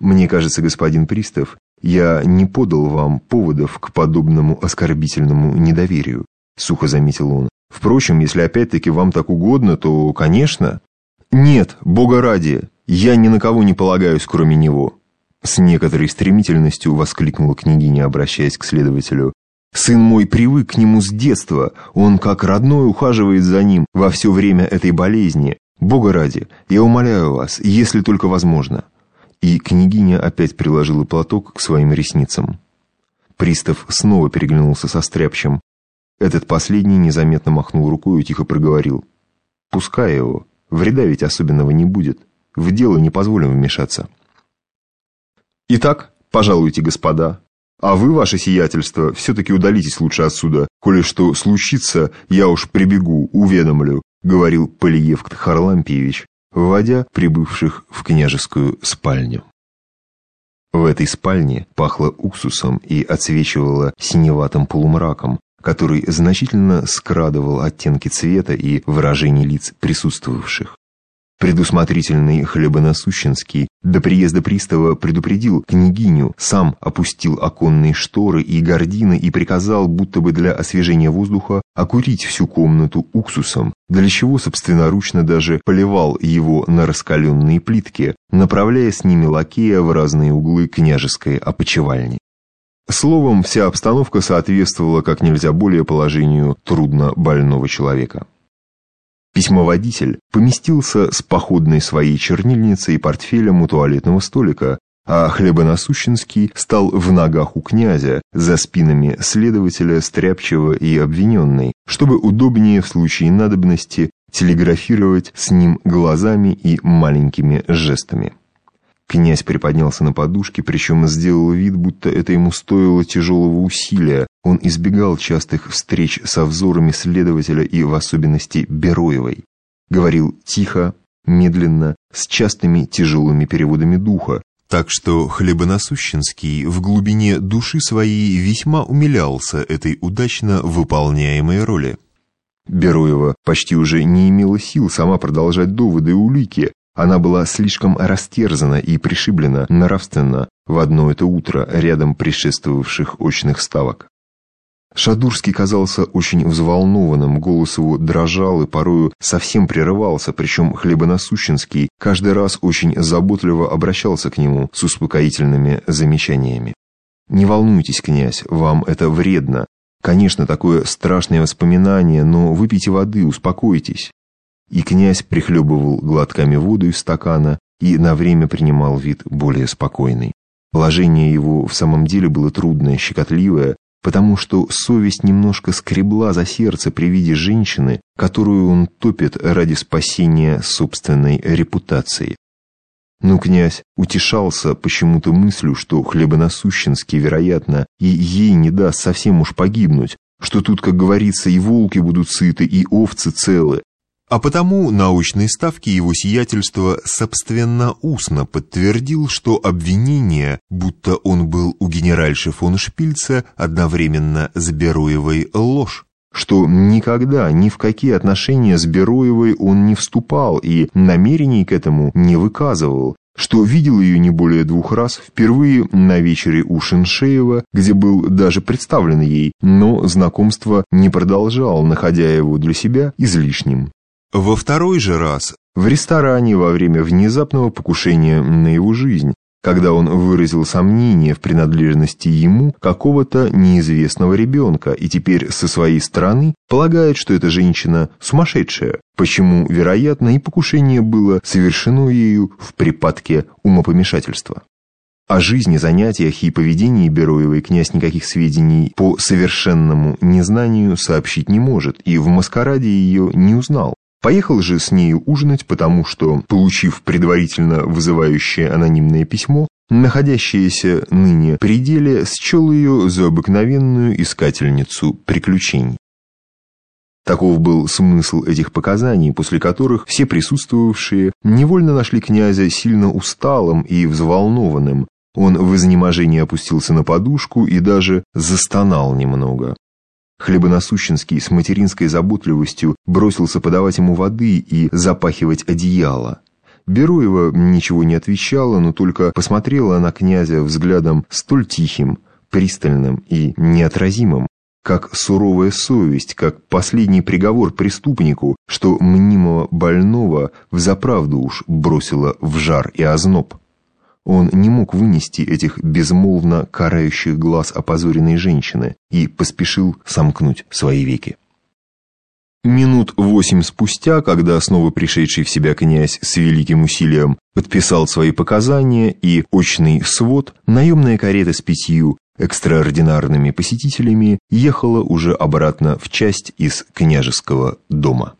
Мне кажется, господин Пристав, я не подал вам поводов к подобному оскорбительному недоверию, сухо заметил он. Впрочем, если опять-таки вам так угодно, то, конечно... Нет, бога ради, я ни на кого не полагаюсь, кроме него. С некоторой стремительностью воскликнула княгиня, обращаясь к следователю. Сын мой привык к нему с детства, он как родной ухаживает за ним во все время этой болезни. Бога ради, я умоляю вас, если только возможно». И княгиня опять приложила платок к своим ресницам. Пристав снова переглянулся со стряпчем. Этот последний незаметно махнул рукой и тихо проговорил. «Пускай его, вреда ведь особенного не будет, в дело не позволим вмешаться». «Итак, пожалуйте, господа, а вы, ваше сиятельство, все-таки удалитесь лучше отсюда. Коли что случится, я уж прибегу, уведомлю», — говорил Полиевкт Харлампиевич, вводя прибывших в княжескую спальню. В этой спальне пахло уксусом и отсвечивало синеватым полумраком, который значительно скрадывал оттенки цвета и выражений лиц присутствовавших. Предусмотрительный Хлебонасущенский до приезда пристава предупредил княгиню, сам опустил оконные шторы и гардины и приказал, будто бы для освежения воздуха, окурить всю комнату уксусом, для чего собственноручно даже поливал его на раскаленные плитки, направляя с ними лакея в разные углы княжеской опочивальни. Словом, вся обстановка соответствовала как нельзя более положению трудно больного человека. Письмоводитель поместился с походной своей чернильницей и портфелем у туалетного столика, а Хлебонасущенский стал в ногах у князя, за спинами следователя, стряпчего и обвиненной, чтобы удобнее в случае надобности телеграфировать с ним глазами и маленькими жестами. Князь приподнялся на подушке, причем сделал вид, будто это ему стоило тяжелого усилия. Он избегал частых встреч со взорами следователя и в особенности Бероевой. Говорил тихо, медленно, с частыми тяжелыми переводами духа, так что Хлебонасущенский в глубине души своей весьма умилялся этой удачно выполняемой роли. Бероева почти уже не имела сил сама продолжать доводы и улики, она была слишком растерзана и пришиблена нравственно в одно это утро рядом предшествовавших очных ставок. Шадурский казался очень взволнованным, голос его дрожал и порою совсем прерывался, причем Хлебонасущенский каждый раз очень заботливо обращался к нему с успокоительными замечаниями. «Не волнуйтесь, князь, вам это вредно. Конечно, такое страшное воспоминание, но выпейте воды, успокойтесь и князь прихлебывал глотками воду из стакана и на время принимал вид более спокойный. Положение его в самом деле было трудное, щекотливое, потому что совесть немножко скребла за сердце при виде женщины, которую он топит ради спасения собственной репутации. Но князь утешался почему-то мыслью, что Хлебонасущенский, вероятно, и ей не даст совсем уж погибнуть, что тут, как говорится, и волки будут сыты, и овцы целы, а потому научные ставки его сиятельства собственно устно подтвердил, что обвинение, будто он был у генеральши фон Шпильца, одновременно с Бероевой ложь что никогда ни в какие отношения с Бероевой он не вступал и намерений к этому не выказывал, что видел ее не более двух раз, впервые на вечере у Шиншеева, где был даже представлен ей, но знакомство не продолжал, находя его для себя излишним. Во второй же раз в ресторане во время внезапного покушения на его жизнь, когда он выразил сомнение в принадлежности ему какого-то неизвестного ребенка и теперь со своей стороны полагает, что эта женщина сумасшедшая, почему, вероятно, и покушение было совершено ею в припадке умопомешательства. О жизни, занятиях и поведении Бероевой князь никаких сведений по совершенному незнанию сообщить не может, и в маскараде ее не узнал. Поехал же с нею ужинать, потому что, получив предварительно вызывающее анонимное письмо, находящееся ныне при деле, счел ее за обыкновенную искательницу приключений. Таков был смысл этих показаний, после которых все присутствовавшие невольно нашли князя сильно усталым и взволнованным. Он в изнеможении опустился на подушку и даже застонал немного. Хлебонасущенский с материнской заботливостью бросился подавать ему воды и запахивать одеяло. Бероева ничего не отвечала, но только посмотрела на князя взглядом столь тихим, пристальным и неотразимым, как суровая совесть, как последний приговор преступнику, что мнимого больного взаправду уж бросила в жар и озноб. Он не мог вынести этих безмолвно карающих глаз опозоренной женщины и поспешил сомкнуть свои веки. Минут восемь спустя, когда снова пришедший в себя князь с великим усилием подписал свои показания и очный свод, наемная карета с пятью экстраординарными посетителями ехала уже обратно в часть из княжеского дома.